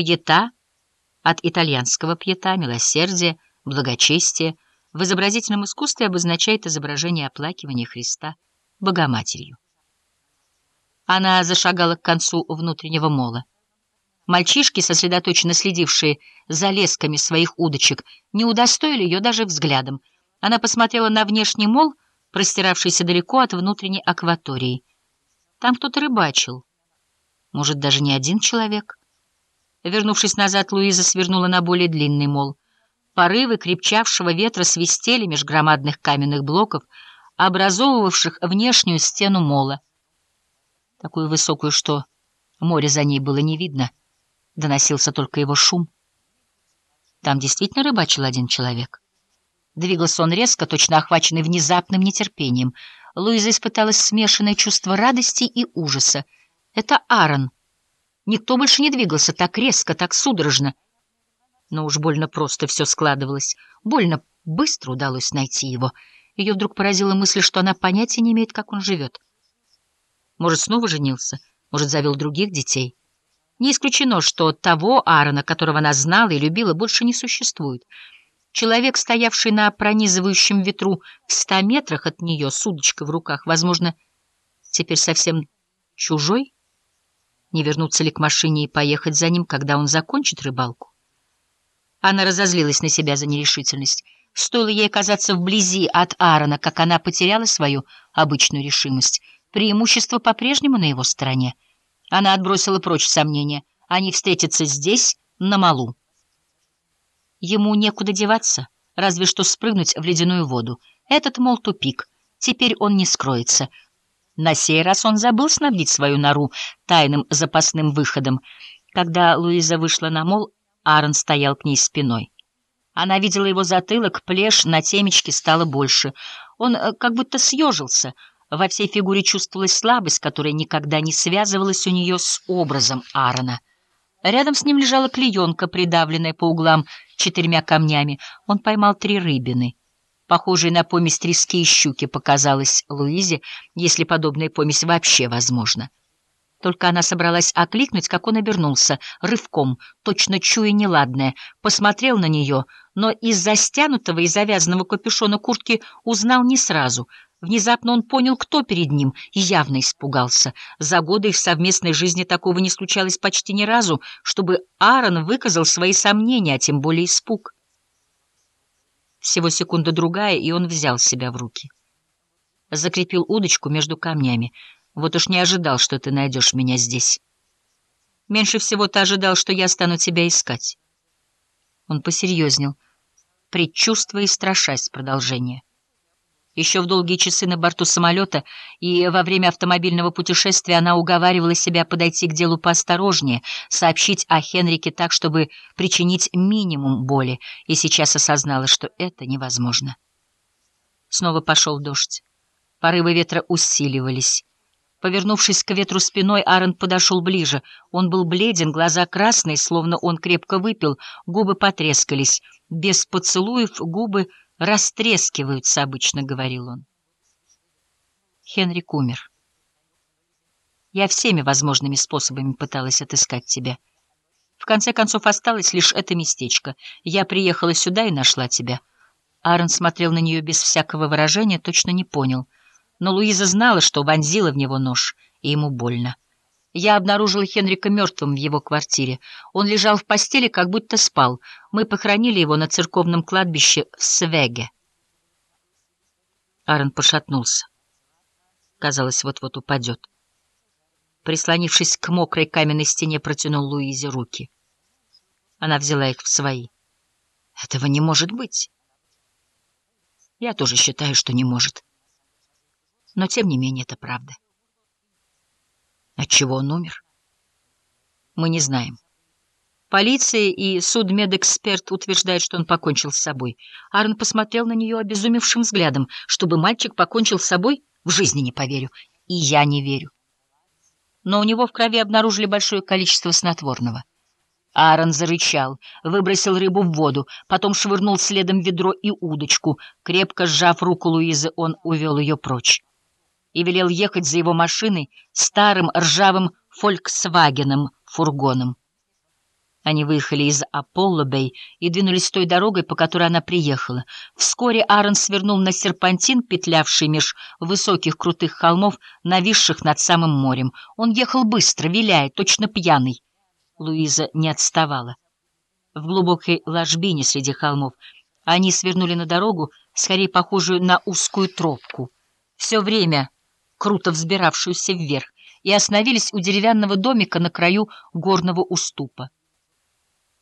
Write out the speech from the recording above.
Пьета от итальянского пьета, милосердие, благочестие, в изобразительном искусстве обозначает изображение оплакивания Христа Богоматерью. Она зашагала к концу внутреннего мола. Мальчишки, сосредоточенно следившие за лесками своих удочек, не удостоили ее даже взглядом. Она посмотрела на внешний мол, простиравшийся далеко от внутренней акватории. Там кто-то рыбачил. Может, даже не один человек? Вернувшись назад, Луиза свернула на более длинный мол. Порывы крепчавшего ветра свистели меж громадных каменных блоков, образовывавших внешнюю стену мола. Такую высокую, что море за ней было не видно. Доносился только его шум. Там действительно рыбачил один человек. Двигался он резко, точно охваченный внезапным нетерпением. Луиза испытала смешанное чувство радости и ужаса. Это Аарон. Никто больше не двигался так резко, так судорожно. Но уж больно просто все складывалось. Больно быстро удалось найти его. Ее вдруг поразила мысль, что она понятия не имеет, как он живет. Может, снова женился, может, завел других детей. Не исключено, что того Аарона, которого она знала и любила, больше не существует. Человек, стоявший на пронизывающем ветру в ста метрах от нее с удочкой в руках, возможно, теперь совсем чужой? Не вернуться ли к машине и поехать за ним, когда он закончит рыбалку? Она разозлилась на себя за нерешительность. Стоило ей оказаться вблизи от Аарона, как она потеряла свою обычную решимость. Преимущество по-прежнему на его стороне. Она отбросила прочь сомнения. Они встретятся здесь, на малу. Ему некуда деваться, разве что спрыгнуть в ледяную воду. Этот, мол, тупик. Теперь он не скроется. На сей раз он забыл снабдить свою нору тайным запасным выходом. Когда Луиза вышла на мол, Аарон стоял к ней спиной. Она видела его затылок, плешь на темечке стало больше. Он э, как будто съежился. Во всей фигуре чувствовалась слабость, которая никогда не связывалась у нее с образом Аарона. Рядом с ним лежала клеенка, придавленная по углам четырьмя камнями. Он поймал три рыбины. Похожие на помесь трески и щуки показалось Луизе, если подобная помесь вообще возможна. Только она собралась окликнуть, как он обернулся, рывком, точно чуя неладное, посмотрел на нее, но из-за стянутого и завязанного капюшона куртки узнал не сразу — Внезапно он понял, кто перед ним, и явно испугался. За годы их совместной жизни такого не случалось почти ни разу, чтобы Аарон выказал свои сомнения, а тем более испуг. Всего секунда-другая, и он взял себя в руки. Закрепил удочку между камнями. Вот уж не ожидал, что ты найдешь меня здесь. Меньше всего ты ожидал, что я стану тебя искать. Он посерьезнел, предчувствуя и страшась продолжения. Еще в долгие часы на борту самолета и во время автомобильного путешествия она уговаривала себя подойти к делу поосторожнее, сообщить о Хенрике так, чтобы причинить минимум боли, и сейчас осознала, что это невозможно. Снова пошел дождь. Порывы ветра усиливались. Повернувшись к ветру спиной, Аарон подошел ближе. Он был бледен, глаза красные, словно он крепко выпил, губы потрескались. Без поцелуев губы растрескиваются, обычно говорил он. Хенрик умер. Я всеми возможными способами пыталась отыскать тебя. В конце концов, осталось лишь это местечко. Я приехала сюда и нашла тебя. Аарон смотрел на нее без всякого выражения, точно не понял. Но Луиза знала, что вонзила в него нож, и ему больно. Я обнаружила Хенрика мертвым в его квартире. Он лежал в постели, как будто спал. Мы похоронили его на церковном кладбище в Свеге. Аарон пошатнулся. Казалось, вот-вот упадет. Прислонившись к мокрой каменной стене, протянул Луизе руки. Она взяла их в свои. Этого не может быть. Я тоже считаю, что не может. Но, тем не менее, это правда. Отчего он умер? Мы не знаем. Полиция и судмедэксперт утверждают, что он покончил с собой. Аарон посмотрел на нее обезумевшим взглядом. Чтобы мальчик покончил с собой? В жизни не поверю. И я не верю. Но у него в крови обнаружили большое количество снотворного. Аарон зарычал, выбросил рыбу в воду, потом швырнул следом ведро и удочку. Крепко сжав руку Луизы, он увел ее прочь и велел ехать за его машиной старым ржавым «Фольксвагеном» фургоном. Они выехали из Аполло-Бэй и двинулись той дорогой, по которой она приехала. Вскоре Аарон свернул на серпантин, петлявший меж высоких крутых холмов, нависших над самым морем. Он ехал быстро, виляя, точно пьяный. Луиза не отставала. В глубокой ложбине среди холмов они свернули на дорогу, скорее похожую на узкую тропку, все время круто взбиравшуюся вверх, и остановились у деревянного домика на краю горного уступа.